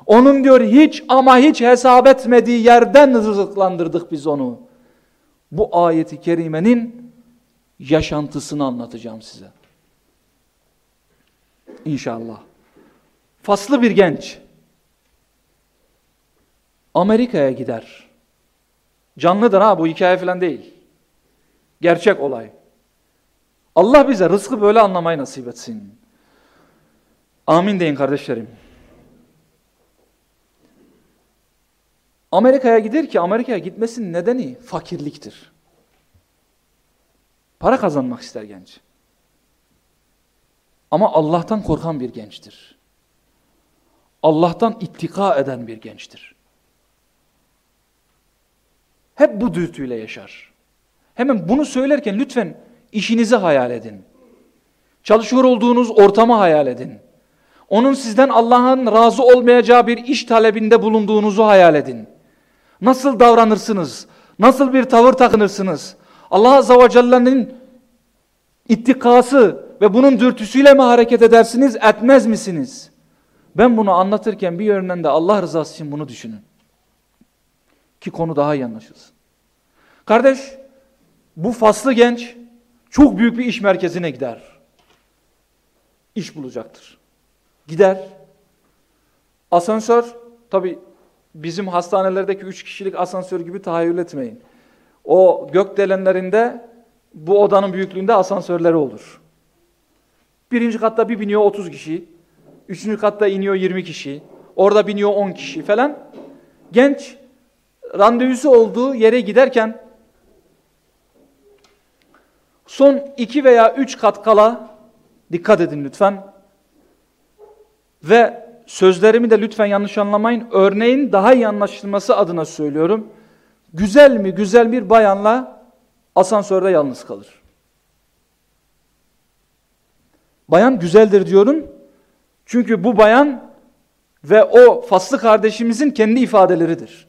Onun diyor hiç ama hiç hesap etmediği yerden rızıklandırdık biz onu. Bu ayeti kerimenin yaşantısını anlatacağım size. İnşallah. Faslı bir genç Amerika'ya gider. Canlıdır ha bu hikaye falan değil. Gerçek olay. Allah bize rızkı böyle anlamayı nasip etsin. Amin deyin kardeşlerim. Amerika'ya gider ki Amerika'ya gitmesinin nedeni fakirliktir. Para kazanmak ister genç. Ama Allah'tan korkan bir gençtir. Allah'tan ittika eden bir gençtir. Hep bu dürtüyle yaşar. Hemen bunu söylerken lütfen işinizi hayal edin. Çalışıyor olduğunuz ortamı hayal edin. Onun sizden Allah'ın razı olmayacağı bir iş talebinde bulunduğunuzu hayal edin. Nasıl davranırsınız? Nasıl bir tavır takınırsınız? Allah Azze ve Celle'nin ittikası ve bunun dürtüsüyle mi hareket edersiniz, etmez misiniz? Ben bunu anlatırken bir yönden de Allah rızası için bunu düşünün. Ki konu daha iyi anlaşılsın. Kardeş, bu faslı genç çok büyük bir iş merkezine gider. İş bulacaktır. Gider. Asansör, tabi bizim hastanelerdeki üç kişilik asansör gibi tahayyül etmeyin. O gökdelenlerinde bu odanın büyüklüğünde asansörleri olur. Birinci katta bir biniyor 30 kişi. Üçüncü katta iniyor 20 kişi. Orada biniyor 10 kişi falan. Genç randevusu olduğu yere giderken son iki veya üç kat kala dikkat edin lütfen. Ve sözlerimi de lütfen yanlış anlamayın. Örneğin daha iyi anlaşılması adına söylüyorum. Güzel mi güzel bir bayanla asansörde yalnız kalır. Bayan güzeldir diyorum. Çünkü bu bayan ve o faslı kardeşimizin kendi ifadeleridir.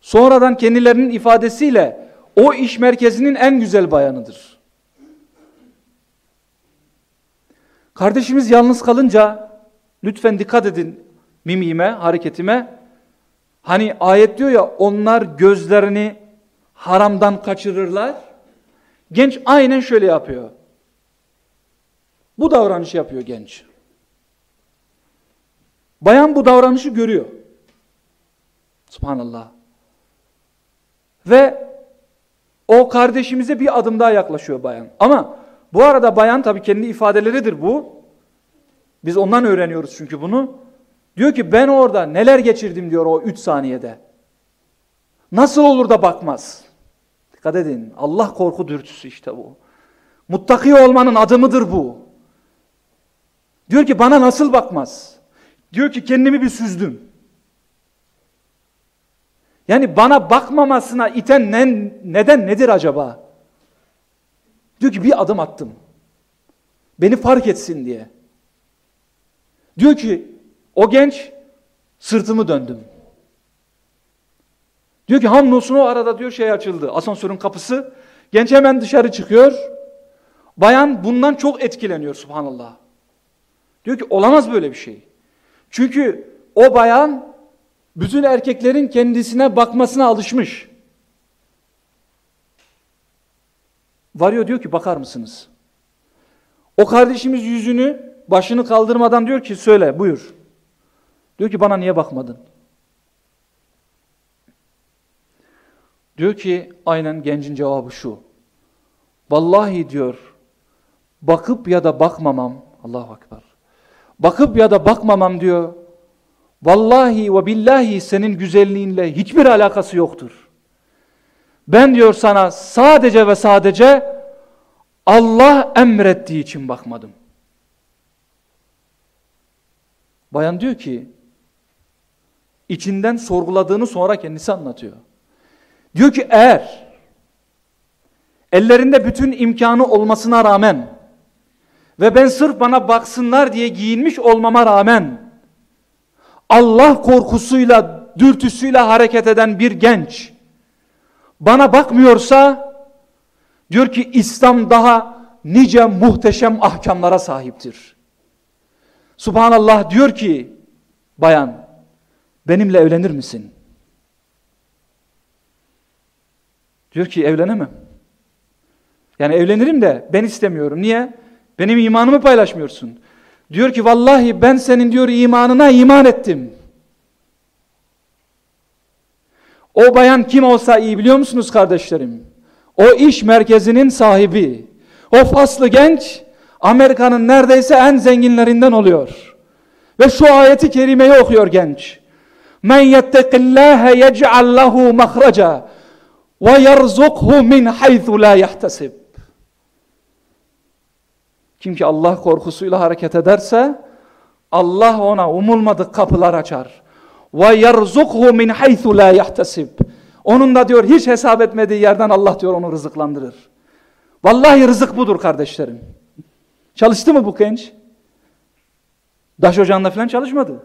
Sonradan kendilerinin ifadesiyle o iş merkezinin en güzel bayanıdır. Kardeşimiz yalnız kalınca lütfen dikkat edin mimime, hareketime. Hani ayet diyor ya onlar gözlerini haramdan kaçırırlar. Genç aynen şöyle yapıyor. Bu davranışı yapıyor genç. Bayan bu davranışı görüyor. Subhanallah. Ve o kardeşimize bir adım daha yaklaşıyor bayan. Ama bu arada bayan tabii kendi ifadeleridir bu. Biz ondan öğreniyoruz çünkü bunu. Diyor ki ben orada neler geçirdim diyor o 3 saniyede. Nasıl olur da bakmaz? Dikkat edin. Allah korku dürtüsü işte bu. Muttaki olmanın adımıdır bu. Diyor ki bana nasıl bakmaz? Diyor ki kendimi bir süzdüm. Yani bana bakmamasına iten ne, neden nedir acaba? Diyor ki bir adım attım. Beni fark etsin diye. Diyor ki o genç sırtımı döndüm. Diyor ki hamdolsun o arada diyor şey açıldı. Asansörün kapısı. Genç hemen dışarı çıkıyor. Bayan bundan çok etkileniyor subhanallah. Diyor ki olamaz böyle bir şey. Çünkü o bayan bütün erkeklerin kendisine bakmasına alışmış. Varıyor diyor ki bakar mısınız? O kardeşimiz yüzünü başını kaldırmadan diyor ki söyle buyur. Diyor ki bana niye bakmadın? Diyor ki aynen gencin cevabı şu. Vallahi diyor bakıp ya da bakmamam Allahu Ekber. Bakıp ya da bakmamam diyor. Vallahi ve billahi senin güzelliğinle hiçbir alakası yoktur. Ben diyor sana sadece ve sadece Allah emrettiği için bakmadım. Bayan diyor ki içinden sorguladığını sonra kendisi anlatıyor. Diyor ki eğer ellerinde bütün imkanı olmasına rağmen ve ben sırf bana baksınlar diye giyinmiş olmama rağmen Allah korkusuyla, dürtüsüyle hareket eden bir genç bana bakmıyorsa diyor ki İslam daha nice muhteşem ahkamlara sahiptir. Subhanallah diyor ki bayan benimle evlenir misin? Diyor ki evlenemem. Yani evlenirim de ben istemiyorum. Niye? Benim imanımı paylaşmıyorsun. Diyor ki vallahi ben senin diyor imanına iman ettim. O bayan kim olsa iyi biliyor musunuz kardeşlerim? O iş merkezinin sahibi. O faslı genç Amerika'nın neredeyse en zenginlerinden oluyor. Ve şu ayeti kerimeyi okuyor genç. Men yettekillâhe yec'al lehu mahraca ve yerzukhu min haythu la yahtasib. Kim ki Allah korkusuyla hareket ederse Allah ona umulmadık kapılar açar. Ve yerzukhu min haythu la yahtasib. Onun da diyor hiç hesap etmediği yerden Allah diyor onu rızıklandırır. Vallahi rızık budur kardeşlerim. Çalıştı mı bu genç? Daş ocağında falan çalışmadı.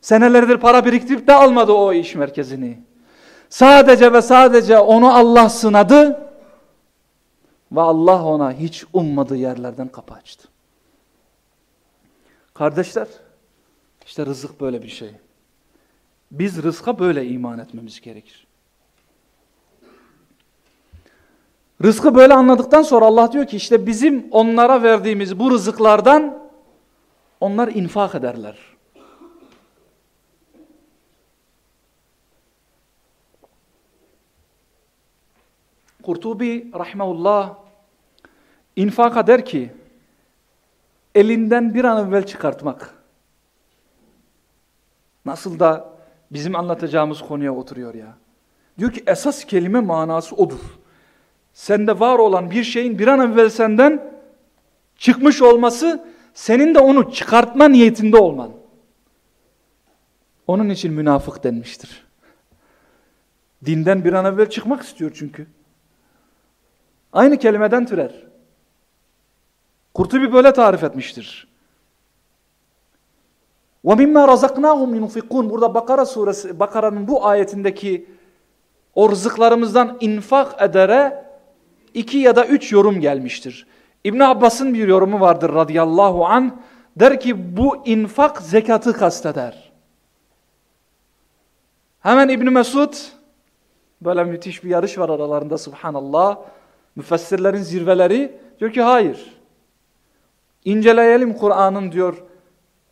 Senelerdir para biriktirip de almadı o iş merkezini. Sadece ve sadece onu Allah sınadı ve Allah ona hiç ummadığı yerlerden kapı açtı. Kardeşler, işte rızık böyle bir şey. Biz rızka böyle iman etmemiz gerekir. Rızkı böyle anladıktan sonra Allah diyor ki işte bizim onlara verdiğimiz bu rızıklardan onlar infak ederler. Kurtubi rahmeullah infaka der ki elinden bir an evvel çıkartmak. Nasıl da bizim anlatacağımız konuya oturuyor ya. Diyor ki esas kelime manası odur. Sende var olan bir şeyin bir an evvel senden çıkmış olması senin de onu çıkartma niyetinde olman. Onun için münafık denmiştir. Dinden bir an evvel çıkmak istiyor çünkü. Aynı kelimeden türer. Kurtubi böyle tarif etmiştir. وَمِمَّا رَزَقْنَاهُمْ يُنْفِقُونَ Burada Bakara suresi, Bakara'nın bu ayetindeki o rızıklarımızdan infak edere iki ya da üç yorum gelmiştir. ibn Abbas'ın bir yorumu vardır radıyallahu an Der ki bu infak zekatı kasteder. Hemen İbn Mesud böyle müthiş bir yarış var aralarında subhanallah. Müfessirlerin zirveleri diyor ki hayır. İnceleyelim Kur'an'ın diyor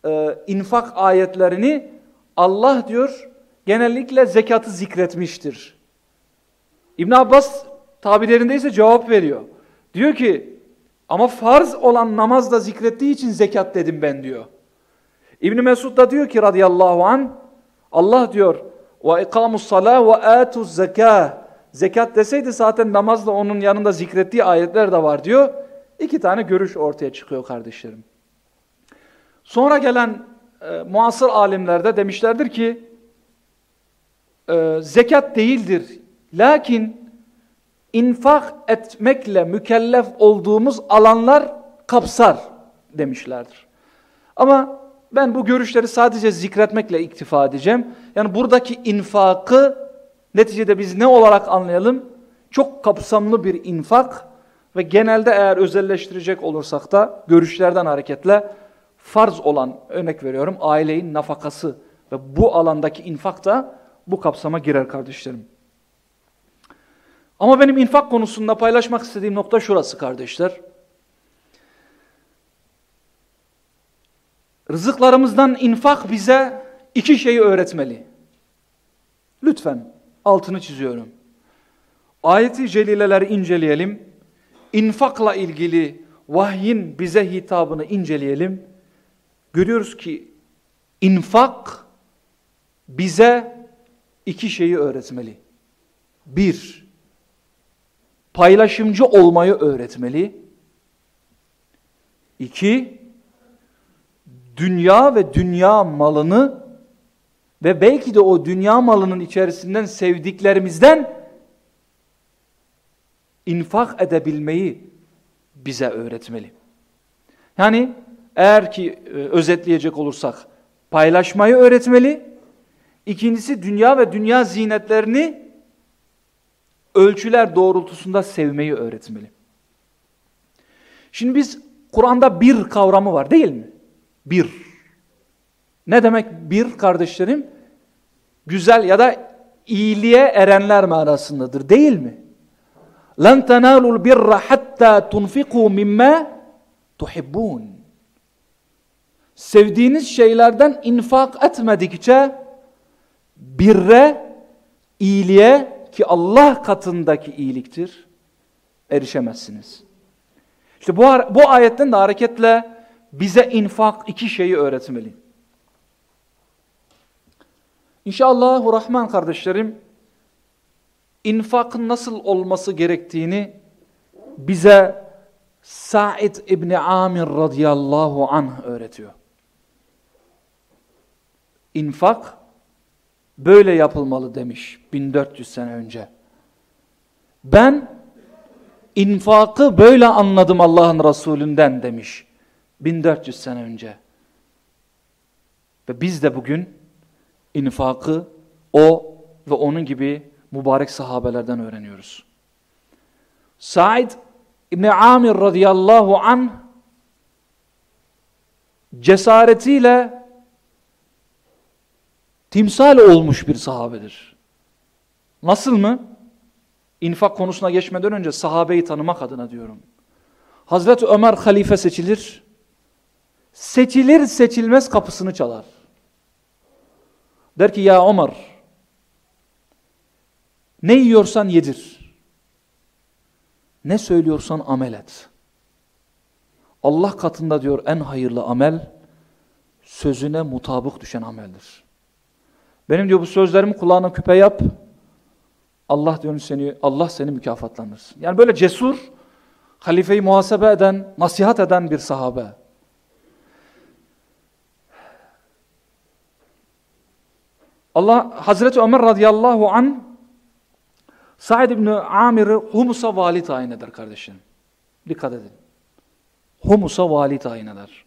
e, infak ayetlerini. Allah diyor genellikle zekatı zikretmiştir. İbn Abbas tabirlerindeyse cevap veriyor. Diyor ki ama farz olan namaz da zikrettiği için zekat dedim ben diyor. İbn Mesud da diyor ki radıyallahu an Allah diyor ve ikamus salah ve atuz zekah zekat deseydi zaten namazla onun yanında zikrettiği ayetler de var diyor. İki tane görüş ortaya çıkıyor kardeşlerim. Sonra gelen e, muasır alimler de demişlerdir ki e, zekat değildir. Lakin infak etmekle mükellef olduğumuz alanlar kapsar demişlerdir. Ama ben bu görüşleri sadece zikretmekle iktifa edeceğim. Yani buradaki infakı neticede biz ne olarak anlayalım? Çok kapsamlı bir infak ve genelde eğer özelleştirecek olursak da görüşlerden hareketle farz olan örnek veriyorum ailenin nafakası ve bu alandaki infak da bu kapsama girer kardeşlerim. Ama benim infak konusunda paylaşmak istediğim nokta şurası kardeşler. Rızıklarımızdan infak bize iki şeyi öğretmeli. Lütfen altını çiziyorum. Ayeti celileleri inceleyelim. İnfakla ilgili vahyin bize hitabını inceleyelim. Görüyoruz ki infak bize iki şeyi öğretmeli. Bir, paylaşımcı olmayı öğretmeli. İki, dünya ve dünya malını ve belki de o dünya malının içerisinden sevdiklerimizden infak edebilmeyi bize öğretmeli. Yani eğer ki e, özetleyecek olursak paylaşmayı öğretmeli. İkincisi dünya ve dünya zinetlerini ölçüler doğrultusunda sevmeyi öğretmeli. Şimdi biz Kur'an'da bir kavramı var değil mi? Bir. Ne demek bir kardeşlerim? Güzel ya da iyiliğe erenler manasındadır değil mi? لَنْ تَنَالُوا الْبِرَّ حَتَّى تُنْفِقُوا مِمَّا تُحِبُّونَ Sevdiğiniz şeylerden infak etmedikçe birre, iyiliğe ki Allah katındaki iyiliktir, erişemezsiniz. İşte bu, bu ayetten de hareketle bize infak iki şeyi öğretmeli. İnşallah Rahman kardeşlerim, infakın nasıl olması gerektiğini bize Sa'id İbni Amir radıyallahu anh öğretiyor. İnfak, böyle yapılmalı demiş 1400 sene önce. Ben infakı böyle anladım Allah'ın Resulünden demiş 1400 sene önce. Ve biz de bugün infakı o ve onun gibi mübarek sahabelerden öğreniyoruz. Said İbni Amir radıyallahu an cesaretiyle timsal olmuş bir sahabedir. Nasıl mı? İnfak konusuna geçmeden önce sahabeyi tanımak adına diyorum. Hazreti Ömer halife seçilir. Seçilir seçilmez kapısını çalar. Der ki ya Ömer ne yiyorsan yedir. Ne söylüyorsan amel et. Allah katında diyor en hayırlı amel sözüne mutabık düşen ameldir. Benim diyor bu sözlerimi kulağına küpe yap. Allah diyor seni Allah seni mükafatlandırsın. Yani böyle cesur, halifeyi muhasebe eden, nasihat eden bir sahabe. Allah Hazreti Ömer radıyallahu an Said ibn Amir'i Humus'a vali tayin eder kardeşim. Dikkat edin. Humus'a vali tayin eder.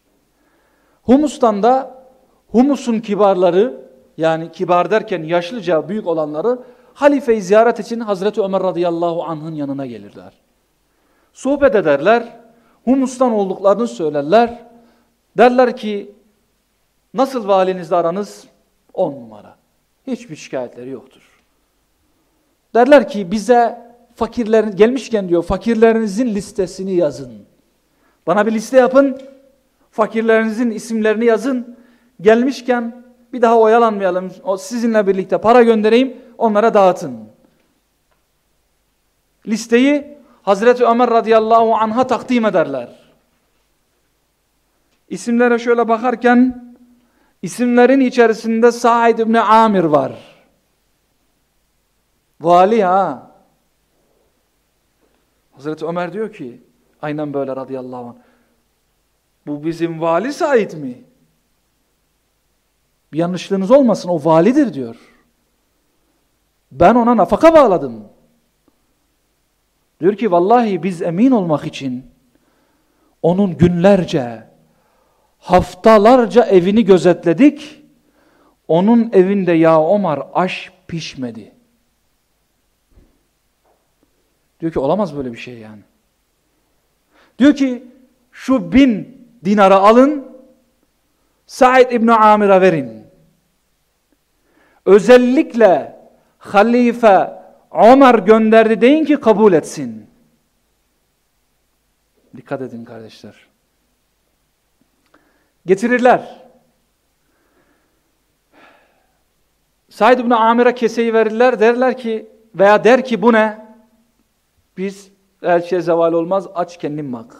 Humus'tan da Humus'un kibarları yani kibar derken yaşlıca büyük olanları halifeyi ziyaret için Hazreti Ömer radıyallahu anh'ın yanına gelirler. Sohbet ederler, Humus'tan olduklarını söylerler. Derler ki nasıl valinizle aranız? On numara. Hiçbir şikayetleri yoktur. Derler ki bize fakirlerin gelmişken diyor fakirlerinizin listesini yazın. Bana bir liste yapın. Fakirlerinizin isimlerini yazın. Gelmişken bir daha oyalanmayalım. O sizinle birlikte para göndereyim. Onlara dağıtın. Listeyi Hazreti Ömer radıyallahu anh'a takdim ederler. İsimlere şöyle bakarken isimlerin içerisinde Said ibn Amir var. Vali ha. Hazreti Ömer diyor ki aynen böyle radıyallahu anh. Bu bizim vali Said mi? Bir yanlışlığınız olmasın o validir diyor. Ben ona nafaka bağladım. Diyor ki vallahi biz emin olmak için onun günlerce, haftalarca evini gözetledik. Onun evinde ya Ömer aş pişmedi. Diyor ki olamaz böyle bir şey yani. Diyor ki şu bin dinara alın Said İbni Amir'e verin. Özellikle halife Ömer gönderdi deyin ki kabul etsin. Dikkat edin kardeşler. Getirirler. Said İbni Amir'e keseyi verirler. Derler ki veya der ki bu ne? Biz elçiye zeval olmaz aç kendin bak.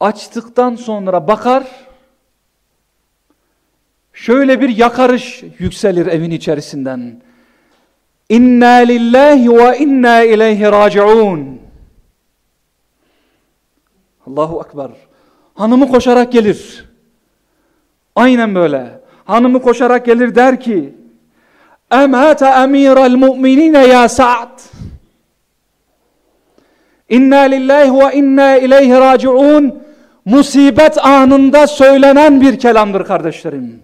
Açtıktan sonra bakar şöyle bir yakarış yükselir evin içerisinden. İnna lillahi ve inna ileyhi raciun. Allahu Ekber. Hanımı koşarak gelir. Aynen böyle. Hanımı koşarak gelir der ki Emate emiral mu'minine ya Sa'd. İnna lillahi ve inna ileyhi raciun. Musibet anında söylenen bir kelamdır kardeşlerim.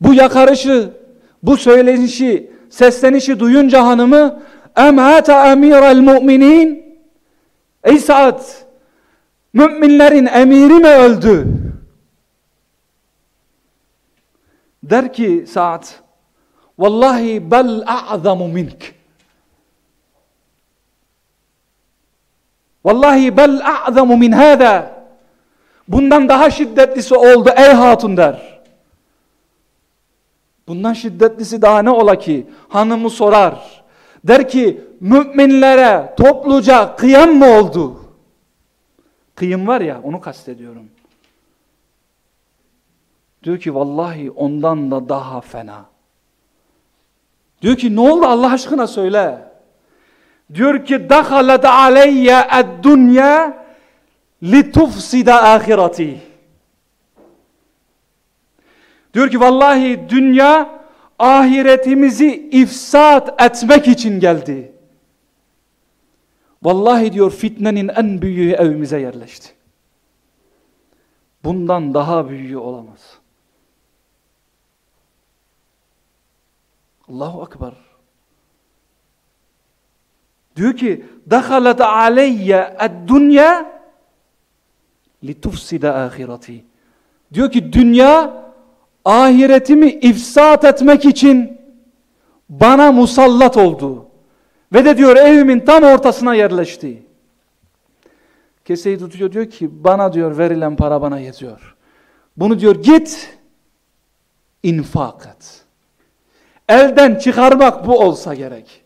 Bu yakarışı, bu söylenişi, seslenişi duyunca hanımı emate emiral mu'minin Ey Sa'd müminlerin emiri mi öldü? Der ki Sa'd Vallahi bel a'zamu mink. Vallahi bel a'zamu min hada. Bundan daha şiddetlisi oldu ey hatun der. Bundan şiddetlisi daha ne ola ki? Hanımı sorar. Der ki müminlere topluca kıyam mı oldu? Kıyım var ya onu kastediyorum. Diyor ki vallahi ondan da daha fena. Diyor ki ne oldu Allah aşkına söyle. Diyor ki dakhalet aleyye ed-dunya litufsida ahireti. Diyor ki vallahi dünya ahiretimizi ifsat etmek için geldi. Vallahi diyor fitnenin en büyüğü evimize yerleşti. Bundan daha büyüğü olamaz. Allahu Ekber. Diyor ki دَخَلَتْ عَلَيَّ الدُّنْيَا لِتُفْسِدَ ahireti. Diyor ki dünya ahiretimi ifsat etmek için bana musallat oldu. Ve de diyor evimin tam ortasına yerleşti. Keseyi tutuyor diyor ki bana diyor verilen para bana yetiyor. Bunu diyor git infak et. Elden çıkarmak bu olsa gerek.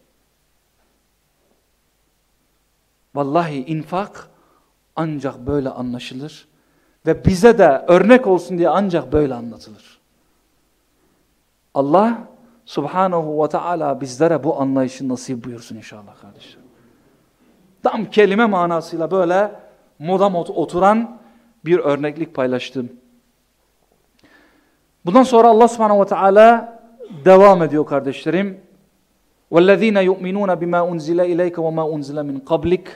Vallahi infak ancak böyle anlaşılır ve bize de örnek olsun diye ancak böyle anlatılır. Allah subhanahu ve teala bizlere bu anlayışı nasip buyursun inşallah kardeşler. Tam kelime manasıyla böyle modamot oturan bir örneklik paylaştım. Bundan sonra Allah subhanahu ve teala devam ediyor kardeşlerim. وَالَّذ۪ينَ يُؤْمِنُونَ بِمَا اُنْزِلَ اِلَيْكَ وَمَا اُنْزِلَ مِنْ قَبْلِكَ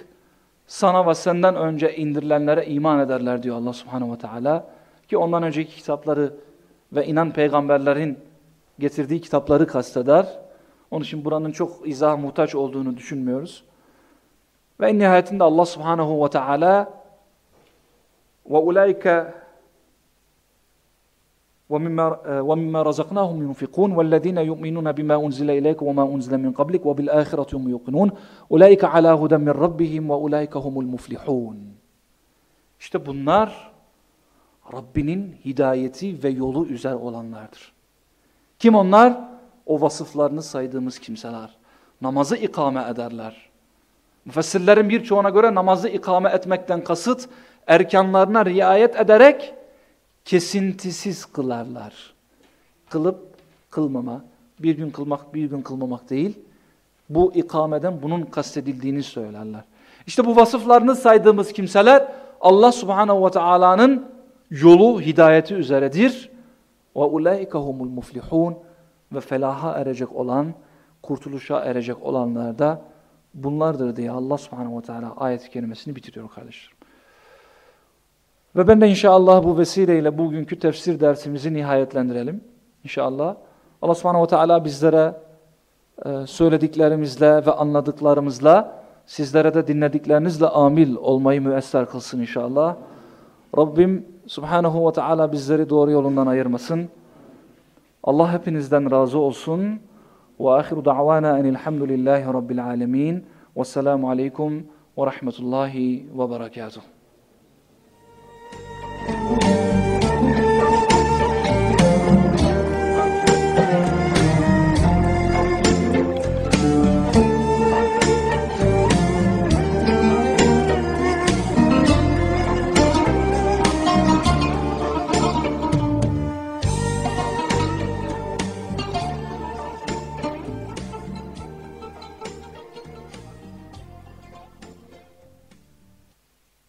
Sana ve senden önce indirilenlere iman ederler diyor Allah subhanahu ve teala. Ki ondan önceki kitapları ve inan peygamberlerin getirdiği kitapları kasteder. Onun için buranın çok izah muhtaç olduğunu düşünmüyoruz. Ve en nihayetinde Allah subhanahu ve teala ve ومما ومما رزقناهم ينفقون والذين يؤمنون بما أنزل إليك وما أنزل من قبلك وبالآخرة هم يوقنون أولئك على هدى من ربهم وأولئك هم المفلحون İşte bunlar Rabbinin hidayeti ve yolu üzere olanlardır. Kim onlar? O vasıflarını saydığımız kimseler. Namazı ikame ederler. Müfessirlerin birçoğuna göre namazı ikame etmekten kasıt erkanlarına riayet ederek kesintisiz kılarlar. Kılıp kılmama, bir gün kılmak bir gün kılmamak değil. Bu ikameden bunun kastedildiğini söylerler. İşte bu vasıflarını saydığımız kimseler Allah subhanehu ve teala'nın yolu hidayeti üzeredir. Ulaika humul muflihun ve felaha erecek olan, kurtuluşa erecek olanlar da bunlardır diye Allah subhanehu ve teala ayet-i kerimesini bitiriyor kardeşlerim. Ve ben de inşallah bu vesileyle bugünkü tefsir dersimizi nihayetlendirelim. İnşallah. Allah subhanehu ve teala bizlere e, söylediklerimizle ve anladıklarımızla sizlere de dinlediklerinizle amil olmayı müesser kılsın inşallah. Rabbim subhanehu ve teala bizleri doğru yolundan ayırmasın. Allah hepinizden razı olsun. Ve ahiru da'vana enilhamdülillahi rabbil alemin. Vesselamu aleyküm ve rahmetullahi ve berekatuhu.